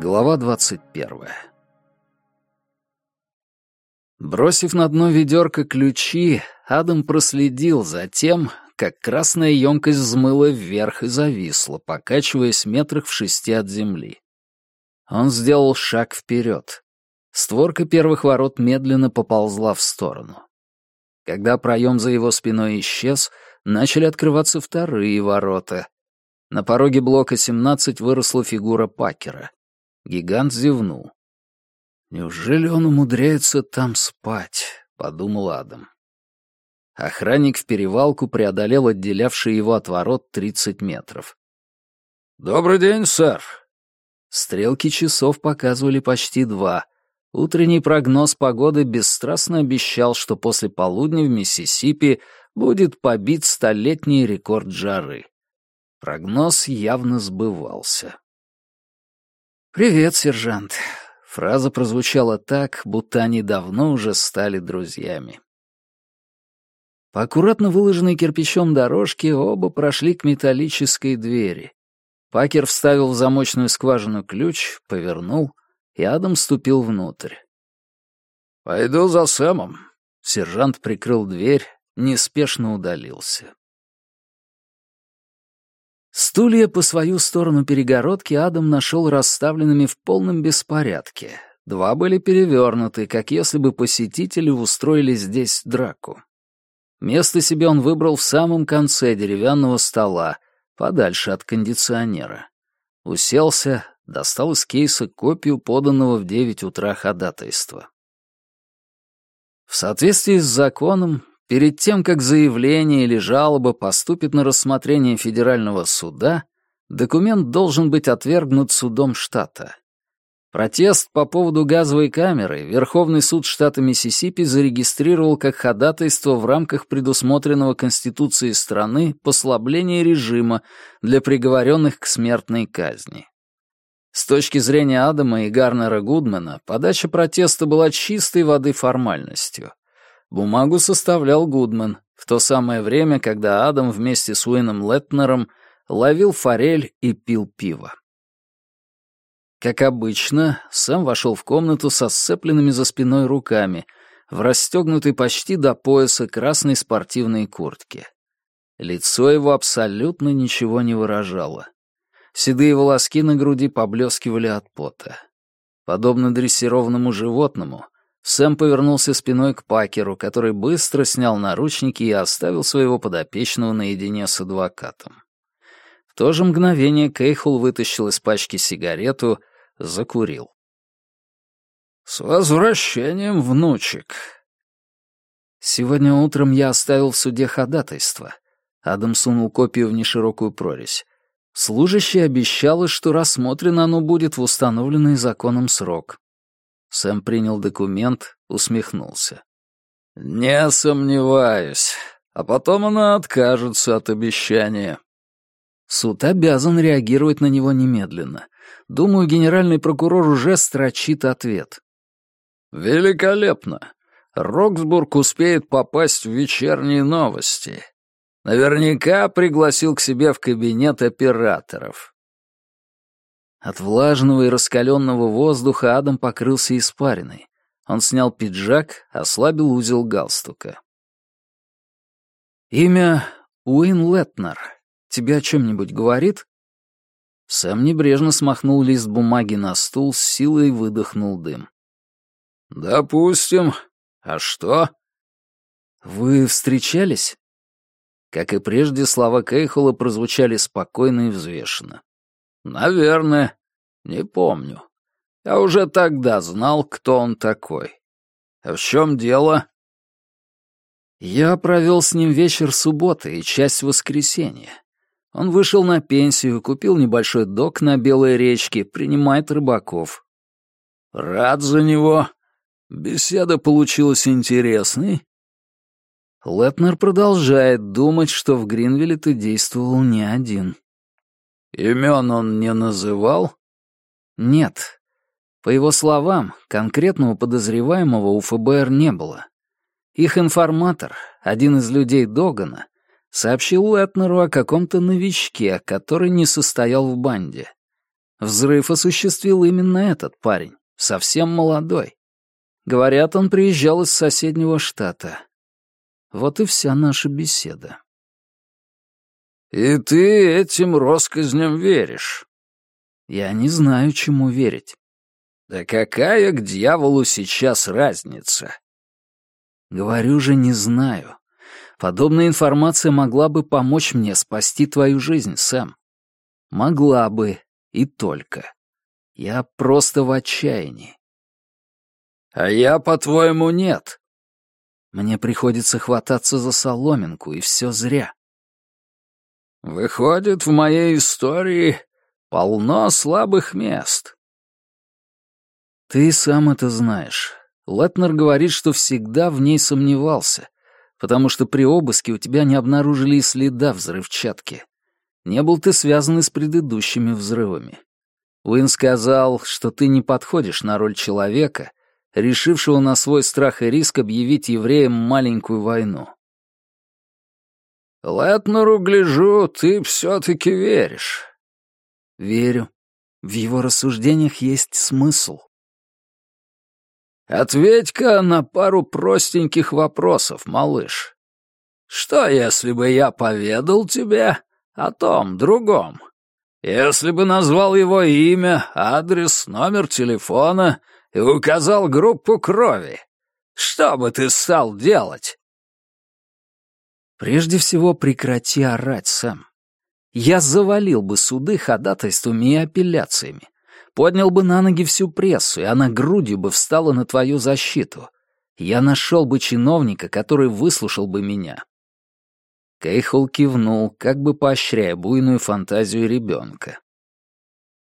Глава 21. Бросив на дно ведерко ключи, Адам проследил за тем, как красная емкость взмыла вверх и зависла, покачиваясь метрах в шести от земли. Он сделал шаг вперед. Створка первых ворот медленно поползла в сторону. Когда проем за его спиной исчез, начали открываться вторые ворота. На пороге блока 17 выросла фигура Пакера. Гигант зевнул. «Неужели он умудряется там спать?» — подумал Адам. Охранник в перевалку преодолел отделявший его от ворот 30 метров. «Добрый день, сэр!» Стрелки часов показывали почти два. Утренний прогноз погоды бесстрастно обещал, что после полудня в Миссисипи будет побит столетний рекорд жары. Прогноз явно сбывался. «Привет, сержант». Фраза прозвучала так, будто они давно уже стали друзьями. По аккуратно выложенной кирпичом дорожке оба прошли к металлической двери. Пакер вставил в замочную скважину ключ, повернул, и Адам ступил внутрь. «Пойду за Сэмом». Сержант прикрыл дверь, неспешно удалился. Стулья по свою сторону перегородки Адам нашел расставленными в полном беспорядке. Два были перевернуты, как если бы посетители устроили здесь драку. Место себе он выбрал в самом конце деревянного стола, подальше от кондиционера. Уселся, достал из кейса копию поданного в девять утра ходатайства. В соответствии с законом, Перед тем, как заявление или жалоба поступит на рассмотрение федерального суда, документ должен быть отвергнут судом штата. Протест по поводу газовой камеры Верховный суд штата Миссисипи зарегистрировал как ходатайство в рамках предусмотренного Конституцией страны послабления режима для приговоренных к смертной казни. С точки зрения Адама и Гарнера Гудмана, подача протеста была чистой воды формальностью. Бумагу составлял Гудман, в то самое время, когда Адам вместе с Уином Летнером ловил форель и пил пиво. Как обычно, Сэм вошел в комнату со сцепленными за спиной руками, в расстегнутой почти до пояса красной спортивной куртке. Лицо его абсолютно ничего не выражало. Седые волоски на груди поблескивали от пота. Подобно дрессированному животному — Сэм повернулся спиной к Пакеру, который быстро снял наручники и оставил своего подопечного наедине с адвокатом. В то же мгновение Кейхул вытащил из пачки сигарету, закурил. «С возвращением, внучек!» «Сегодня утром я оставил в суде ходатайство». Адам сунул копию в неширокую прорезь. Служащая обещала, что рассмотрено оно будет в установленный законом срок. Сэм принял документ, усмехнулся. «Не сомневаюсь. А потом она откажется от обещания». Суд обязан реагировать на него немедленно. Думаю, генеральный прокурор уже строчит ответ. «Великолепно. Роксбург успеет попасть в вечерние новости. Наверняка пригласил к себе в кабинет операторов. От влажного и раскаленного воздуха Адам покрылся испариной. Он снял пиджак, ослабил узел галстука. «Имя Уин Летнер тебе о чем-нибудь говорит?» Сэм небрежно смахнул лист бумаги на стул, с силой выдохнул дым. «Допустим. А что?» «Вы встречались?» Как и прежде, слова Кейхола прозвучали спокойно и взвешенно. «Наверное. Не помню. Я уже тогда знал, кто он такой. А в чем дело?» Я провел с ним вечер субботы и часть воскресенья. Он вышел на пенсию, купил небольшой док на Белой речке, принимает рыбаков. Рад за него. Беседа получилась интересной. Лепнер продолжает думать, что в Гринвилле ты действовал не один. Имен он не называл? Нет. По его словам, конкретного подозреваемого у ФБР не было. Их информатор, один из людей Догана, сообщил Летнеру о каком-то новичке, который не состоял в банде. Взрыв осуществил именно этот парень, совсем молодой. Говорят, он приезжал из соседнего штата. Вот и вся наша беседа. «И ты этим россказням веришь?» «Я не знаю, чему верить». «Да какая к дьяволу сейчас разница?» «Говорю же, не знаю. Подобная информация могла бы помочь мне спасти твою жизнь, Сэм. Могла бы, и только. Я просто в отчаянии. А я, по-твоему, нет. Мне приходится хвататься за соломинку, и все зря. Выходит, в моей истории полно слабых мест. Ты сам это знаешь. Летнер говорит, что всегда в ней сомневался, потому что при обыске у тебя не обнаружили и следа взрывчатки. Не был ты связан с предыдущими взрывами. Уин сказал, что ты не подходишь на роль человека, решившего на свой страх и риск объявить евреям маленькую войну. «Летнеру, гляжу, ты все-таки веришь». «Верю. В его рассуждениях есть смысл». «Ответь-ка на пару простеньких вопросов, малыш. Что, если бы я поведал тебе о том другом? Если бы назвал его имя, адрес, номер телефона и указал группу крови, что бы ты стал делать?» Прежде всего, прекрати орать, Сэм. Я завалил бы суды ходатайствами и апелляциями, поднял бы на ноги всю прессу, и она грудью бы встала на твою защиту. Я нашел бы чиновника, который выслушал бы меня. Кейхол кивнул, как бы поощряя буйную фантазию ребенка.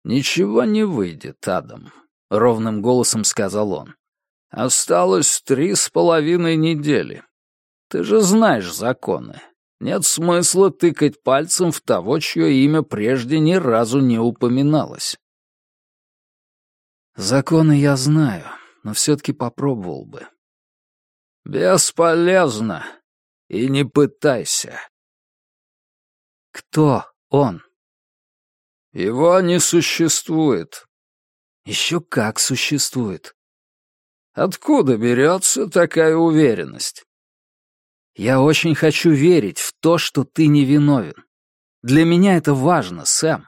«Ничего не выйдет, Адам», — ровным голосом сказал он. «Осталось три с половиной недели. Ты же знаешь законы. Нет смысла тыкать пальцем в того, чье имя прежде ни разу не упоминалось. Законы я знаю, но все-таки попробовал бы. Бесполезно. И не пытайся. Кто он? Его не существует. Еще как существует. Откуда берется такая уверенность? Я очень хочу верить в то, что ты невиновен. Для меня это важно, Сэм.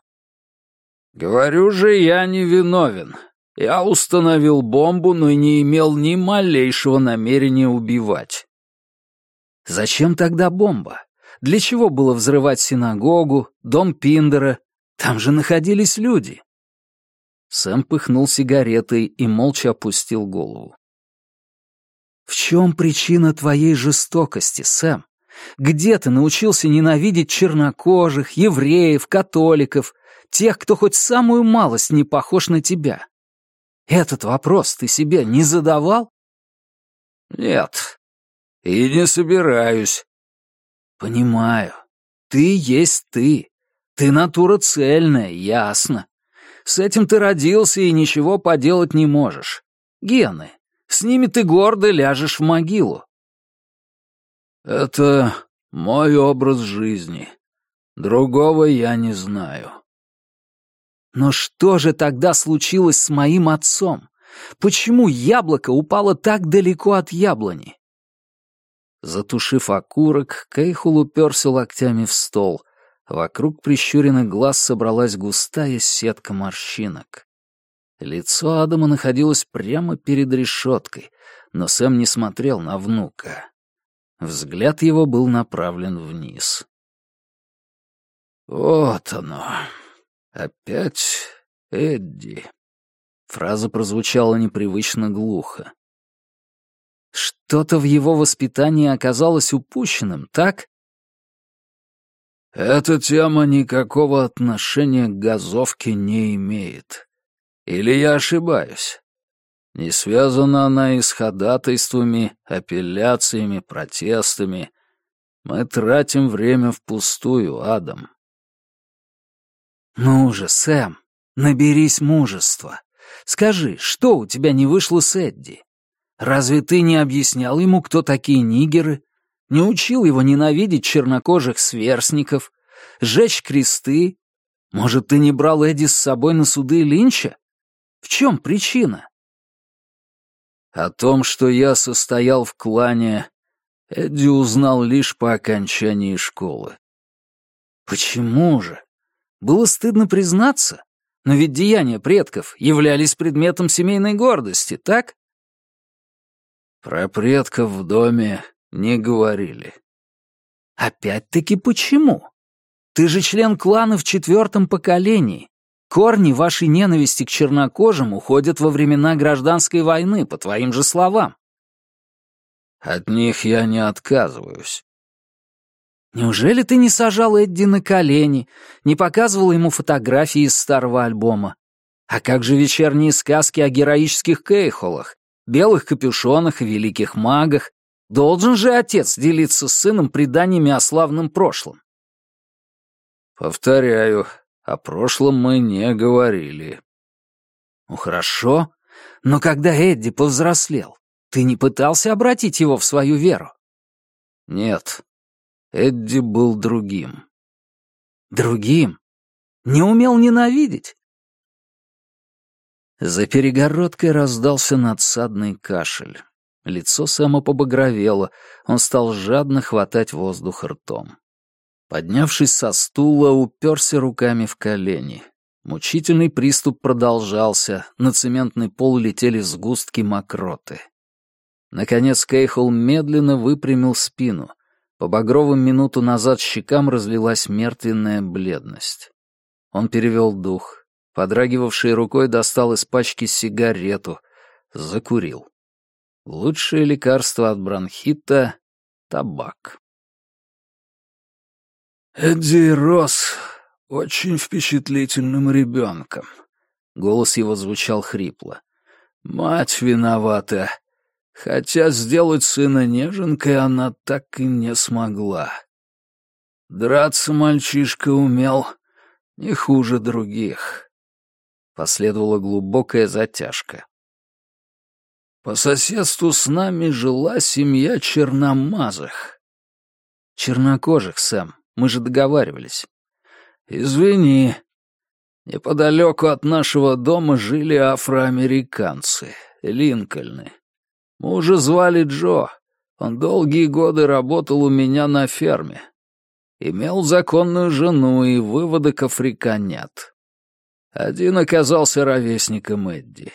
Говорю же, я не виновен. Я установил бомбу, но не имел ни малейшего намерения убивать. Зачем тогда бомба? Для чего было взрывать синагогу, дом Пиндера? Там же находились люди. Сэм пыхнул сигаретой и молча опустил голову. В чем причина твоей жестокости, Сэм? Где ты научился ненавидеть чернокожих, евреев, католиков, тех, кто хоть самую малость не похож на тебя? Этот вопрос ты себе не задавал? Нет. И не собираюсь. Понимаю. Ты есть ты. Ты натура цельная, ясно. С этим ты родился и ничего поделать не можешь. Гены. С ними ты гордо ляжешь в могилу. Это мой образ жизни. Другого я не знаю. Но что же тогда случилось с моим отцом? Почему яблоко упало так далеко от яблони? Затушив окурок, Кейхул уперся локтями в стол. Вокруг прищуренных глаз собралась густая сетка морщинок. Лицо Адама находилось прямо перед решеткой, но Сэм не смотрел на внука. Взгляд его был направлен вниз. «Вот оно. Опять Эдди». Фраза прозвучала непривычно глухо. Что-то в его воспитании оказалось упущенным, так? Эта тема никакого отношения к газовке не имеет. Или я ошибаюсь? Не связана она и с ходатайствами, апелляциями, протестами. Мы тратим время впустую, Адам. Ну же, Сэм, наберись мужества. Скажи, что у тебя не вышло с Эдди? Разве ты не объяснял ему, кто такие нигеры? Не учил его ненавидеть чернокожих сверстников, жечь кресты Может, ты не брал Эдди с собой на суды Линча? В чем причина? О том, что я состоял в клане, Эдди узнал лишь по окончании школы. Почему же? Было стыдно признаться, но ведь деяния предков являлись предметом семейной гордости, так? Про предков в доме не говорили. Опять-таки почему? Ты же член клана в четвертом поколении. Корни вашей ненависти к чернокожим уходят во времена гражданской войны, по твоим же словам. От них я не отказываюсь. Неужели ты не сажал Эдди на колени, не показывал ему фотографии из старого альбома? А как же вечерние сказки о героических кейхолах, белых капюшонах и великих магах? Должен же отец делиться с сыном преданиями о славном прошлом. Повторяю, о прошлом мы не говорили. Ну хорошо, но когда Эдди повзрослел, ты не пытался обратить его в свою веру? Нет, Эдди был другим. Другим? Не умел ненавидеть? За перегородкой раздался надсадный кашель. Лицо Сэма побагровело, он стал жадно хватать воздух ртом. Поднявшись со стула, уперся руками в колени. Мучительный приступ продолжался, на цементный пол летели сгустки мокроты. Наконец Кейхол медленно выпрямил спину, по багровым минуту назад щекам разлилась мертвенная бледность. Он перевел дух, подрагивавшей рукой достал из пачки сигарету, закурил. Лучшее лекарство от бронхита — табак. «Эдди рос очень впечатлительным ребенком», — голос его звучал хрипло. «Мать виновата. Хотя сделать сына неженкой она так и не смогла. Драться мальчишка умел не хуже других. Последовала глубокая затяжка. По соседству с нами жила семья черномазых. Чернокожих, Сэм, мы же договаривались. Извини. Неподалеку от нашего дома жили афроамериканцы, Линкольны. Мужа звали Джо. Он долгие годы работал у меня на ферме. Имел законную жену и выводок африканят. Один оказался ровесником Эдди.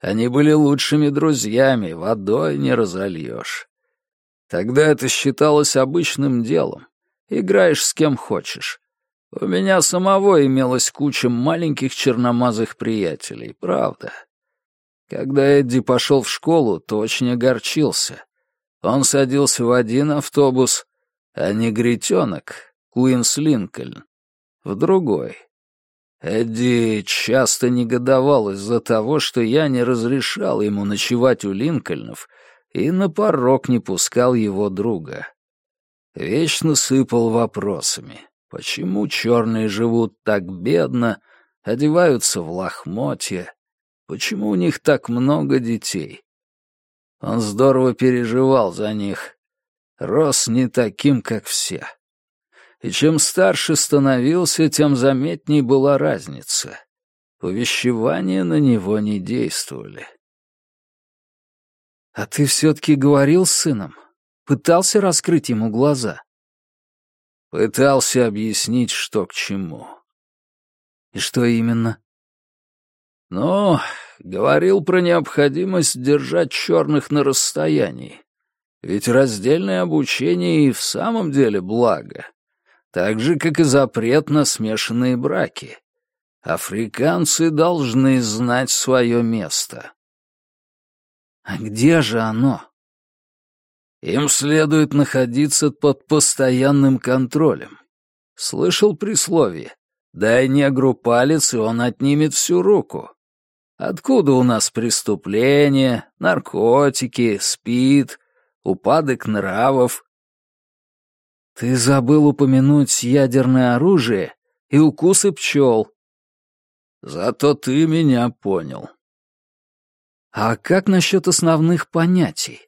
Они были лучшими друзьями, водой не разольешь. Тогда это считалось обычным делом. Играешь с кем хочешь. У меня самого имелась куча маленьких черномазых приятелей, правда. Когда Эдди пошел в школу, то очень огорчился. Он садился в один автобус, а негритенок, Куинс Линкольн, в другой. Эдди часто негодовал из-за того, что я не разрешал ему ночевать у Линкольнов и на порог не пускал его друга. Вечно сыпал вопросами. Почему черные живут так бедно, одеваются в лохмотья, Почему у них так много детей? Он здорово переживал за них. Рос не таким, как все. И чем старше становился, тем заметней была разница. Увещевания на него не действовали. «А ты все-таки говорил с сыном? Пытался раскрыть ему глаза?» «Пытался объяснить, что к чему». «И что именно?» Но говорил про необходимость держать черных на расстоянии. Ведь раздельное обучение и в самом деле благо. Так же, как и запрет на смешанные браки. Африканцы должны знать свое место. А где же оно? Им следует находиться под постоянным контролем. Слышал присловие «Дай негру палец, и он отнимет всю руку». Откуда у нас преступления, наркотики, спид, упадок нравов? Ты забыл упомянуть ядерное оружие и укусы пчел. Зато ты меня понял. А как насчет основных понятий?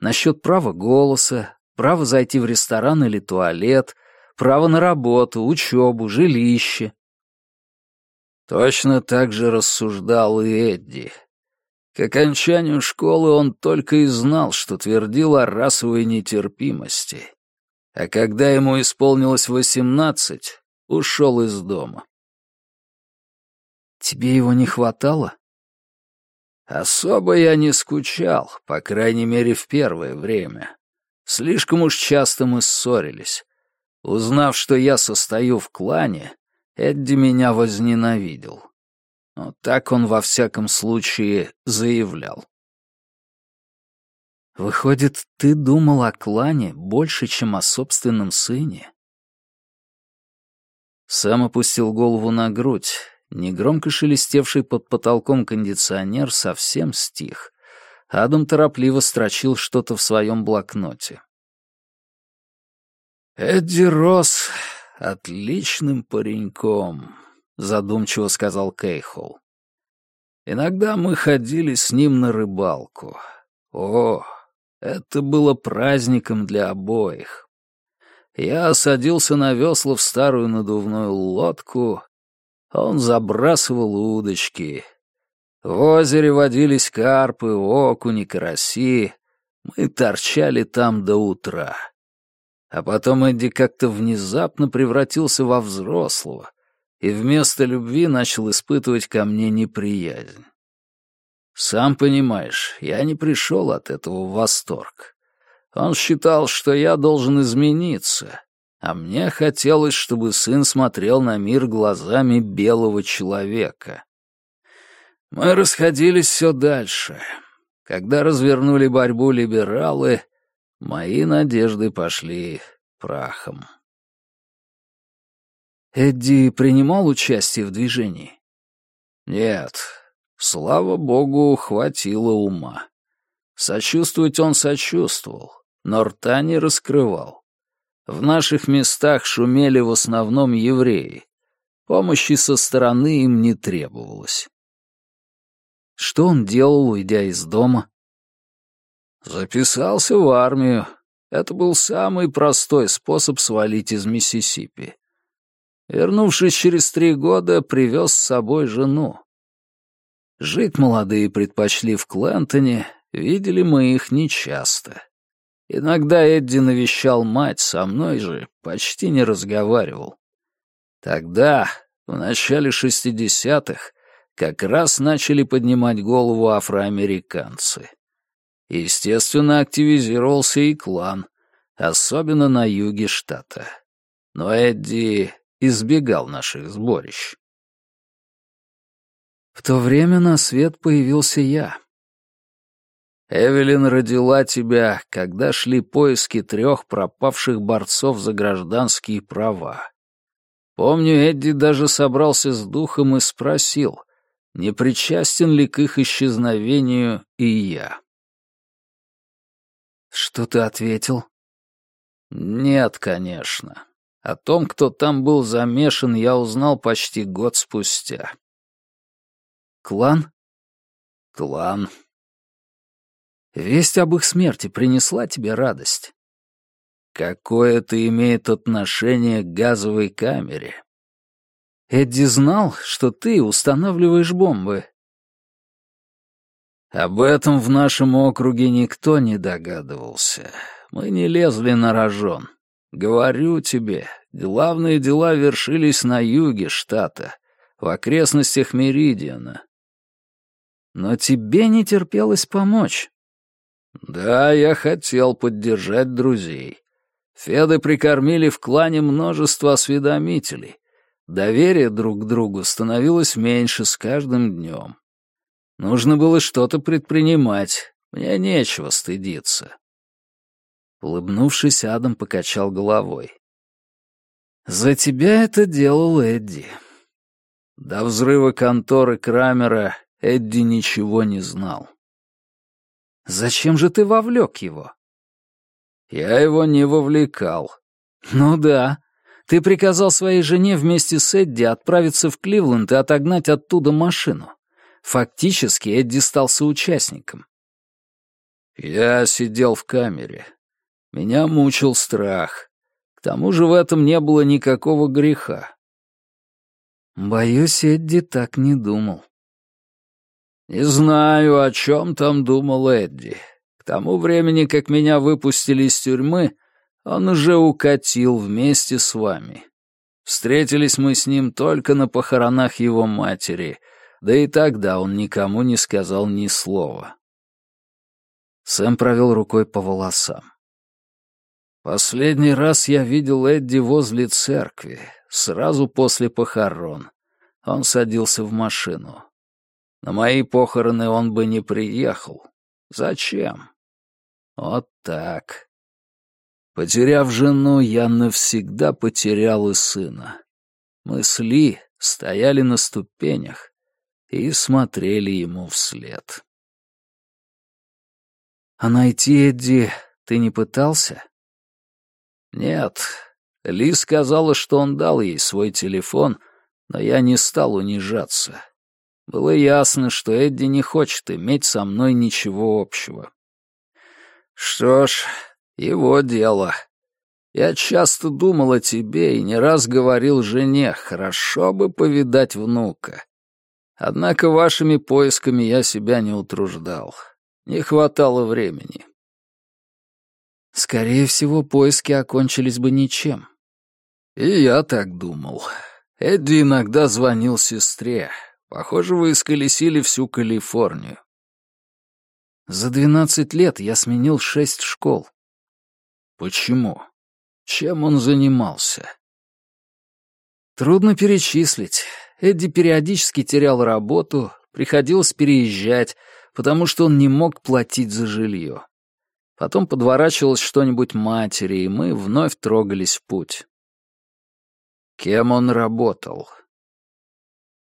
Насчет права голоса, права зайти в ресторан или туалет, право на работу, учебу, жилище? Точно так же рассуждал и Эдди. К окончанию школы он только и знал, что твердил о расовой нетерпимости. А когда ему исполнилось восемнадцать, ушел из дома. Тебе его не хватало? Особо я не скучал, по крайней мере, в первое время. Слишком уж часто мы ссорились. Узнав, что я состою в клане, Эдди меня возненавидел. Но так он во всяком случае заявлял. Выходит, ты думал о клане больше, чем о собственном сыне? Сам опустил голову на грудь. Негромко шелестевший под потолком кондиционер совсем стих. Адам торопливо строчил что-то в своем блокноте. «Эдди Росс отличным пареньком», — задумчиво сказал Кейхол. «Иногда мы ходили с ним на рыбалку. О, это было праздником для обоих. Я садился на весла в старую надувную лодку, он забрасывал удочки. В озере водились карпы, окуни, караси. Мы торчали там до утра. А потом Эдди как-то внезапно превратился во взрослого и вместо любви начал испытывать ко мне неприязнь. Сам понимаешь, я не пришел от этого в восторг. Он считал, что я должен измениться, а мне хотелось, чтобы сын смотрел на мир глазами белого человека. Мы расходились все дальше. Когда развернули борьбу либералы, Мои надежды пошли прахом. Эдди принимал участие в движении? Нет, слава богу, хватило ума. Сочувствовать он сочувствовал, но рта не раскрывал. В наших местах шумели в основном евреи. Помощи со стороны им не требовалось. Что он делал, уйдя из дома? Записался в армию. Это был самый простой способ свалить из Миссисипи. Вернувшись через три года, привез с собой жену. Жить молодые предпочли в Клентоне, видели мы их нечасто. Иногда Эдди навещал мать, со мной же почти не разговаривал. Тогда, в начале шестидесятых, как раз начали поднимать голову афроамериканцы. Естественно, активизировался и клан, особенно на юге штата. Но Эдди избегал наших сборищ. В то время на свет появился я. Эвелин родила тебя, когда шли поиски трех пропавших борцов за гражданские права. Помню, Эдди даже собрался с духом и спросил, не причастен ли к их исчезновению и я. Что ты ответил? Нет, конечно. О том, кто там был замешан, я узнал почти год спустя. Клан? Клан. Весть об их смерти принесла тебе радость? Какое это имеет отношение к газовой камере? Эдди знал, что ты устанавливаешь бомбы. Об этом в нашем округе никто не догадывался. Мы не лезли на рожон. Говорю тебе, главные дела вершились на юге штата, в окрестностях Меридиана. Но тебе не терпелось помочь. Да, я хотел поддержать друзей. Феды прикормили в клане множество осведомителей. Доверие друг к другу становилось меньше с каждым днем. Нужно было что-то предпринимать. Мне нечего стыдиться. Улыбнувшись, Адам покачал головой. «За тебя это делал Эдди». До взрыва конторы Крамера Эдди ничего не знал. «Зачем же ты вовлек его?» «Я его не вовлекал». «Ну да. Ты приказал своей жене вместе с Эдди отправиться в Кливленд и отогнать оттуда машину. Фактически Эдди стал соучастником. Я сидел в камере. Меня мучил страх. К тому же в этом не было никакого греха. Боюсь, Эдди так не думал. Не знаю, о чем там думал Эдди. К тому времени, как меня выпустили из тюрьмы, он уже укатил вместе с вами. Встретились мы с ним только на похоронах его матери, да и тогда он никому не сказал ни слова. Сэм провел рукой по волосам. Последний раз я видел Эдди возле церкви, сразу после похорон. Он садился в машину. На мои похороны он бы не приехал. Зачем? Вот так. Потеряв жену, я навсегда потерял и сына. Мы с Ли стояли на ступенях и смотрели ему вслед. «А найти Эдди ты не пытался?» «Нет. Ли сказала, что он дал ей свой телефон, но я не стал унижаться. Было ясно, что Эдди не хочет иметь со мной ничего общего. Что ж, его дело. Я часто думал о тебе и не раз говорил жене, хорошо бы повидать внука. Однако вашими поисками я себя не утруждал. Не хватало времени. Скорее всего, поиски окончились бы ничем. И я так думал. Эдди иногда звонил сестре, Похоже, вы исколесили всю Калифорнию. За двенадцать лет я сменил шесть школ. Почему? Чем он занимался? Трудно перечислить. Эдди периодически терял работу, приходилось переезжать, потому что он не мог платить за жилье. Потом подворачивалось что-нибудь матери, и мы вновь трогались в путь. Кем он работал?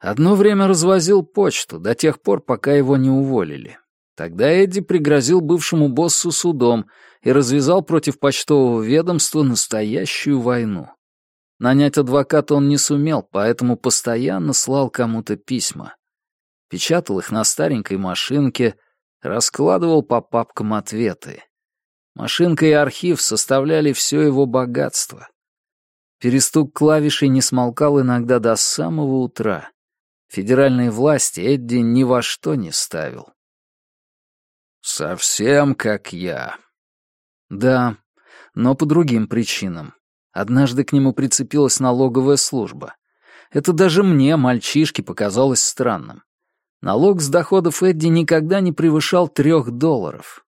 Одно время развозил почту, до тех пор, пока его не уволили. Тогда Эдди пригрозил бывшему боссу судом и развязал против почтового ведомства настоящую войну. Нанять адвоката он не сумел, поэтому постоянно слал кому-то письма. Печатал их на старенькой машинке, раскладывал по папкам ответы. Машинка и архив составляли все его богатство. Перестук клавишей не смолкал иногда до самого утра. Федеральные власти Эдди ни во что не ставил. «Совсем как я». «Да, но по другим причинам. Однажды к нему прицепилась налоговая служба. Это даже мне, мальчишке, показалось странным. Налог с доходов Эдди никогда не превышал трех долларов.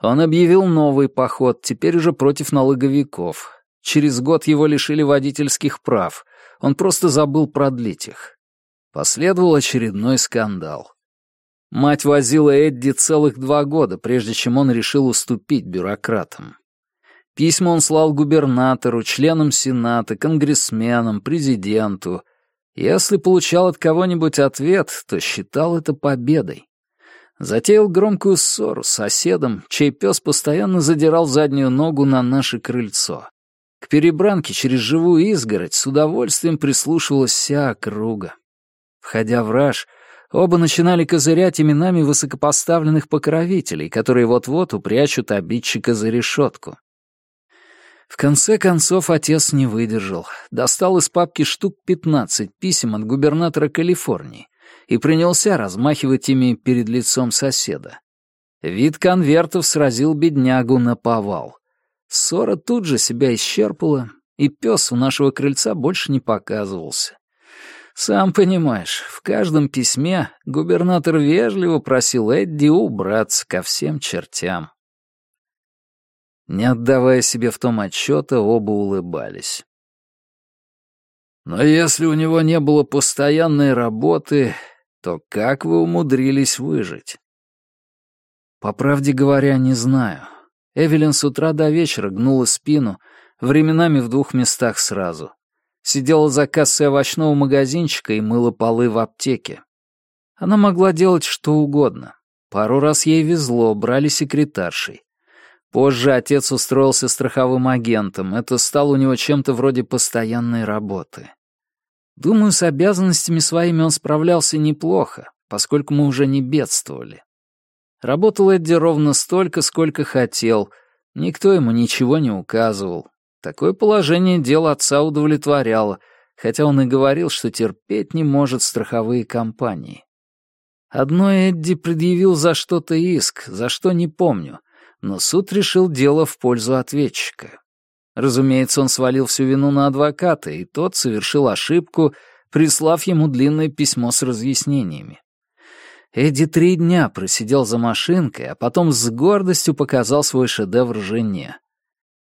Он объявил новый поход, теперь уже против налоговиков. Через год его лишили водительских прав. Он просто забыл продлить их. Последовал очередной скандал. Мать возила Эдди целых два года, прежде чем он решил уступить бюрократам. Письма он слал губернатору, членам Сената, конгрессменам, президенту. Если получал от кого-нибудь ответ, то считал это победой. Затеял громкую ссору с соседом, чей пес постоянно задирал заднюю ногу на наше крыльцо. К перебранке через живую изгородь с удовольствием прислушивалась вся округа. Входя в раж, оба начинали козырять именами высокопоставленных покровителей, которые вот-вот упрячут обидчика за решетку. В конце концов отец не выдержал, достал из папки штук 15 писем от губернатора Калифорнии и принялся размахивать ими перед лицом соседа. Вид конвертов сразил беднягу на повал. Ссора тут же себя исчерпала, и пес у нашего крыльца больше не показывался. Сам понимаешь, в каждом письме губернатор вежливо просил Эдди убраться ко всем чертям. Не отдавая себе в том отчета, оба улыбались. «Но если у него не было постоянной работы, то как вы умудрились выжить?» «По правде говоря, не знаю. Эвелин с утра до вечера гнула спину, временами в двух местах сразу. Сидела за кассой овощного магазинчика и мыла полы в аптеке. Она могла делать что угодно. Пару раз ей везло, брали секретаршей. Позже отец устроился страховым агентом, это стало у него чем-то вроде постоянной работы. Думаю, с обязанностями своими он справлялся неплохо, поскольку мы уже не бедствовали. Работал Эдди ровно столько, сколько хотел, никто ему ничего не указывал, Такое положение дел отца удовлетворяло, хотя он и говорил, что терпеть не может страховые компании. Одно Эдди предъявил за что-то иск, за что не помню, но суд решил дело в пользу ответчика. Разумеется, он свалил всю вину на адвоката, и тот совершил ошибку, прислав ему длинное письмо с разъяснениями. Эдди три дня просидел за машинкой, а потом с гордостью показал свой шедевр жене.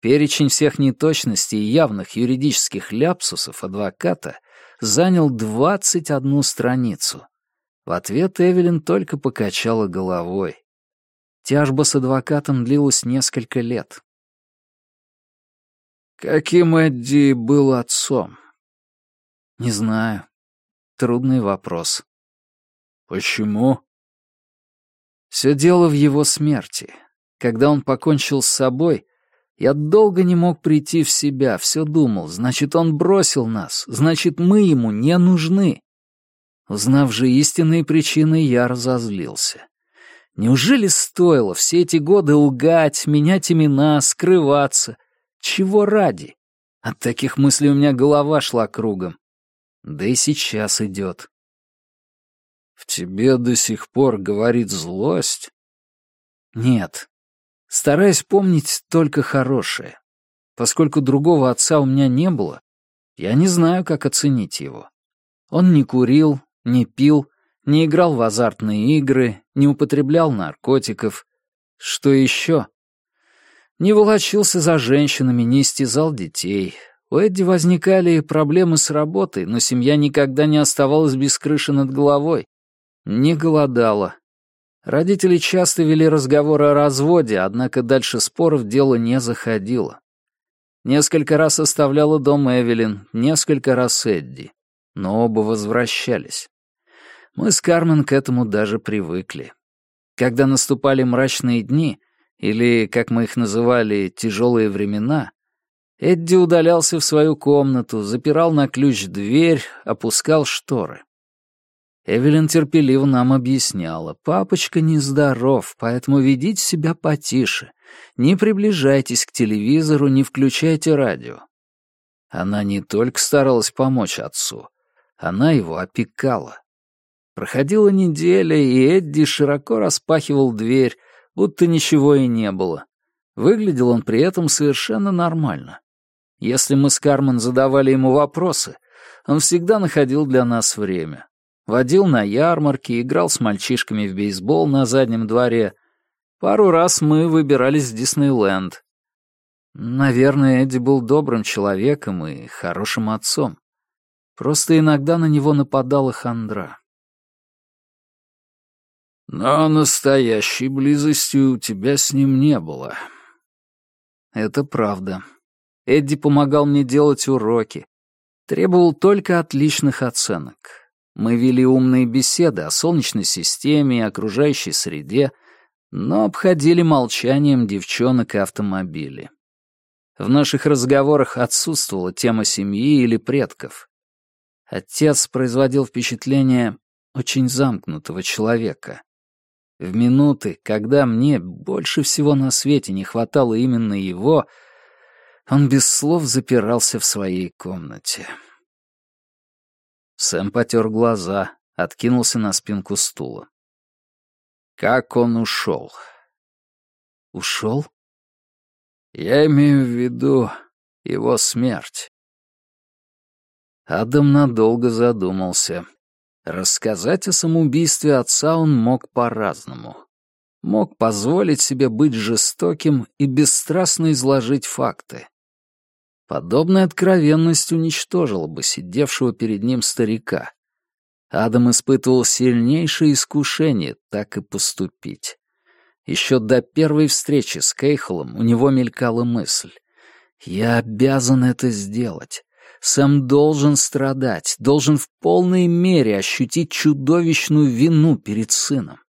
Перечень всех неточностей и явных юридических ляпсусов адвоката занял 21 страницу. В ответ Эвелин только покачала головой. Тяжба с адвокатом длилась несколько лет. Каким Эдди был отцом? Не знаю. Трудный вопрос. Почему? Все дело в его смерти. Когда он покончил с собой, я долго не мог прийти в себя, все думал, значит, он бросил нас, значит, мы ему не нужны. Узнав же истинные причины, я разозлился. Неужели стоило все эти годы лгать, менять имена, скрываться? Чего ради? От таких мыслей у меня голова шла кругом. Да и сейчас идет. В тебе до сих пор говорит злость? Нет. Стараюсь помнить только хорошее. Поскольку другого отца у меня не было, я не знаю, как оценить его. Он не курил, не пил, не играл в азартные игры, не употреблял наркотиков. Что еще? Не волочился за женщинами, не истязал детей. У Эдди возникали проблемы с работой, но семья никогда не оставалась без крыши над головой. Не голодала. Родители часто вели разговоры о разводе, однако дальше споров дело не заходило. Несколько раз оставляла дом Эвелин, несколько раз Эдди, но оба возвращались. Мы с Кармен к этому даже привыкли. Когда наступали мрачные дни, или, как мы их называли, тяжелые времена, Эдди удалялся в свою комнату, запирал на ключ дверь, опускал шторы. Эвелин терпеливо нам объясняла, папочка нездоров, поэтому ведите себя потише, не приближайтесь к телевизору, не включайте радио. Она не только старалась помочь отцу, она его опекала. Проходила неделя, и Эдди широко распахивал дверь, будто ничего и не было. Выглядел он при этом совершенно нормально. Если мы с Кармен задавали ему вопросы, он всегда находил для нас время. Водил на ярмарки, играл с мальчишками в бейсбол на заднем дворе. Пару раз мы выбирались в Диснейленд. Наверное, Эдди был добрым человеком и хорошим отцом. Просто иногда на него нападала хандра. Но настоящей близости у тебя с ним не было. Это правда. Эдди помогал мне делать уроки. Требовал только отличных оценок. Мы вели умные беседы о Солнечной системе и окружающей среде, но обходили молчанием девчонок и автомобили. В наших разговорах отсутствовала тема семьи или предков. Отец производил впечатление очень замкнутого человека. В минуты, когда мне больше всего на свете не хватало именно его, он без слов запирался в своей комнате. Сэм потер глаза, откинулся на спинку стула. Как он ушел? Ушел? Я имею в виду его смерть. Адам надолго задумался. Рассказать о самоубийстве отца он мог по-разному. Мог позволить себе быть жестоким и бесстрастно изложить факты. Подобная откровенность уничтожила бы сидевшего перед ним старика. Адам испытывал сильнейшее искушение так и поступить. Еще до первой встречи с Кейхолом у него мелькала мысль. «Я обязан это сделать. Сэм должен страдать, должен в полной мере ощутить чудовищную вину перед сыном.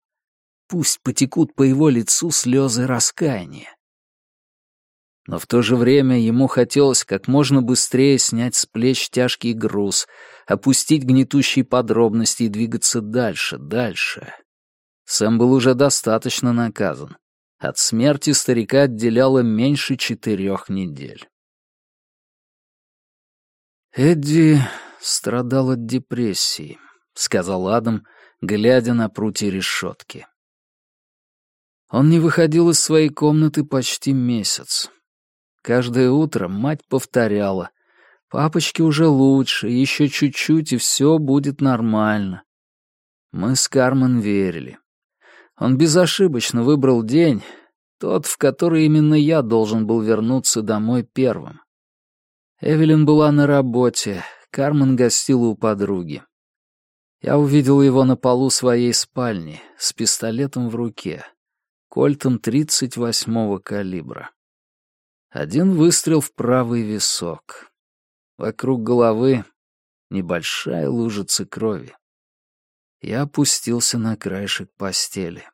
Пусть потекут по его лицу слезы раскаяния. Но в то же время ему хотелось как можно быстрее снять с плеч тяжкий груз, опустить гнетущие подробности и двигаться дальше, дальше. Сэм был уже достаточно наказан. От смерти старика отделяло меньше четырех недель. Эдди страдал от депрессии», — сказал Адам, глядя на прутья решетки. Он не выходил из своей комнаты почти месяц. Каждое утро мать повторяла, «Папочке уже лучше, еще чуть-чуть, и все будет нормально». Мы с Кармен верили. Он безошибочно выбрал день, тот, в который именно я должен был вернуться домой первым. Эвелин была на работе, Кармен гостила у подруги. Я увидел его на полу своей спальни с пистолетом в руке, кольтом 38-го калибра. Один выстрел в правый висок. Вокруг головы небольшая лужица крови. Я опустился на краешек постели.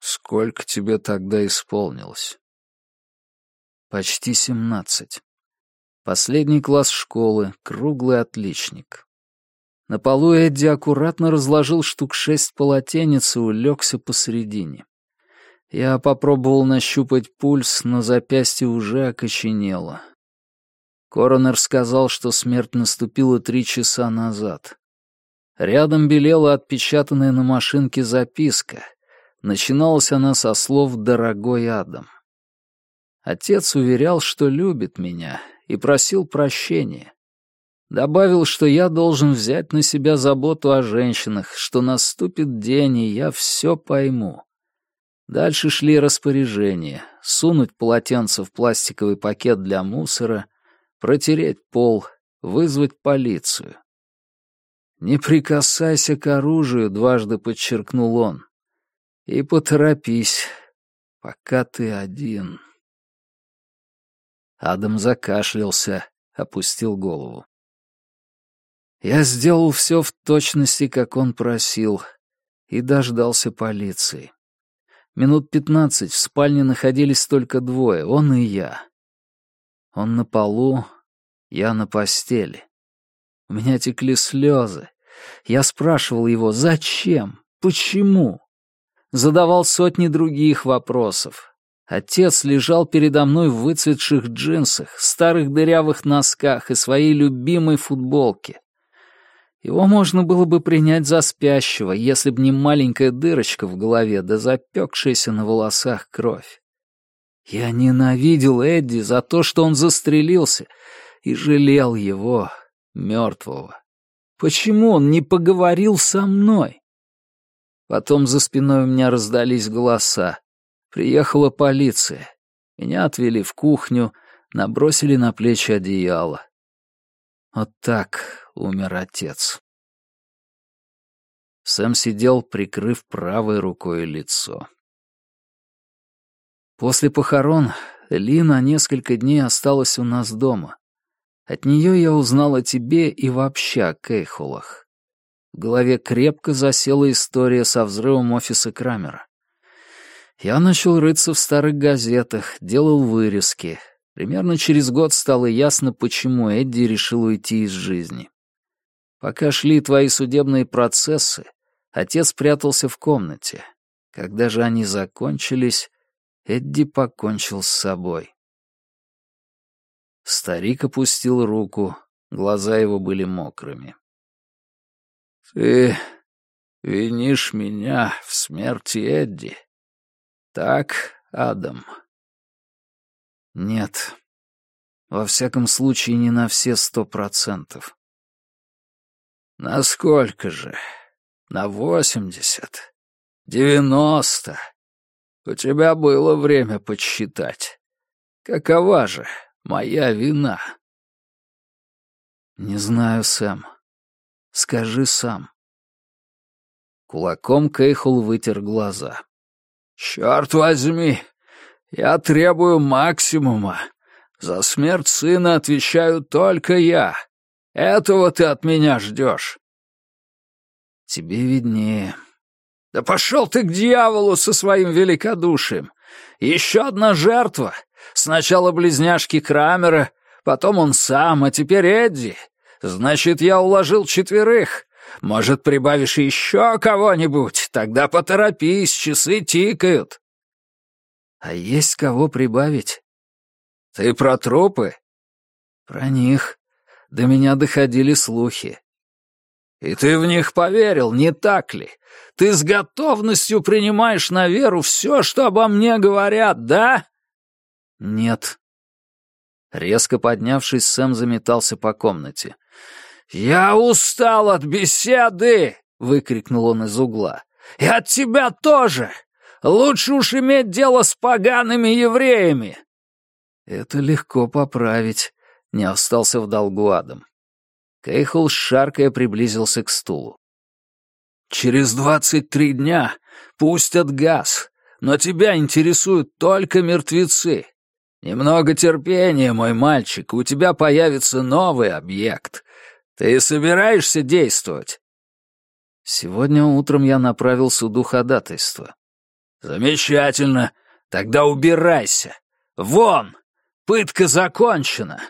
«Сколько тебе тогда исполнилось?» «Почти семнадцать. Последний класс школы, круглый отличник. На полу Эдди аккуратно разложил штук шесть полотенец и улегся посередине. Я попробовал нащупать пульс, но запястье уже окоченело. Коронер сказал, что смерть наступила три часа назад. Рядом белела отпечатанная на машинке записка. Начиналась она со слов «Дорогой Адам». Отец уверял, что любит меня, и просил прощения. Добавил, что я должен взять на себя заботу о женщинах, что наступит день, и я все пойму. Дальше шли распоряжения. Сунуть полотенце в пластиковый пакет для мусора, протереть пол, вызвать полицию. «Не прикасайся к оружию», — дважды подчеркнул он. «И поторопись, пока ты один». Адам закашлялся, опустил голову. Я сделал все в точности, как он просил, и дождался полиции. Минут пятнадцать в спальне находились только двое, он и я. Он на полу, я на постели. У меня текли слезы. Я спрашивал его, зачем, почему? Задавал сотни других вопросов. Отец лежал передо мной в выцветших джинсах, старых дырявых носках и своей любимой футболке. Его можно было бы принять за спящего, если б не маленькая дырочка в голове да запекшаяся на волосах кровь. Я ненавидел Эдди за то, что он застрелился, и жалел его, мертвого. Почему он не поговорил со мной? Потом за спиной у меня раздались голоса. Приехала полиция. Меня отвели в кухню, набросили на плечи одеяло. Вот так умер отец. Сэм сидел, прикрыв правой рукой лицо. После похорон Ли на несколько дней осталась у нас дома. От нее я узнал о тебе и вообще о Кейхулах. В голове крепко засела история со взрывом офиса Крамера. Я начал рыться в старых газетах, делал вырезки. Примерно через год стало ясно, почему Эдди решил уйти из жизни. Пока шли твои судебные процессы, отец прятался в комнате. Когда же они закончились, Эдди покончил с собой. Старик опустил руку, глаза его были мокрыми. «Ты винишь меня в смерти Эдди?» Так, Адам. Нет. Во всяком случае, не на все сто процентов. Насколько же? На восемьдесят? Девяносто? У тебя было время подсчитать. Какова же моя вина? Не знаю, Сэм. Скажи сам. Кулаком Кейхул вытер глаза. «Черт возьми! Я требую максимума. За смерть сына отвечаю только я. Этого ты от меня ждешь». «Тебе виднее». «Да пошел ты к дьяволу со своим великодушием! Еще одна жертва. Сначала близняшки Крамера, потом он сам, а теперь Эдди. Значит, я уложил четверых. Может, прибавишь еще кого-нибудь? Тогда поторопись, часы тикают». «А есть кого прибавить?» «Ты про трупы?» «Про них. До меня доходили слухи. И ты в них поверил, не так ли? Ты с готовностью принимаешь на веру все, что обо мне говорят, да? Нет. Резко поднявшись, Сэм заметался по комнате. «Я устал от беседы!» — выкрикнул он из угла. «И от тебя тоже! Лучше уж иметь дело с погаными евреями!» «Это легко поправить», — не остался в долгу Адам. Кейхол, шаркая, приблизился к стулу. «Через двадцать три дня пустят газ, но тебя интересуют только мертвецы. Немного терпения, мой мальчик, у тебя появится новый объект. Ты собираешься действовать?» Сегодня утром я направил суду ходатайство. «Замечательно. Тогда убирайся. Вон! Пытка закончена.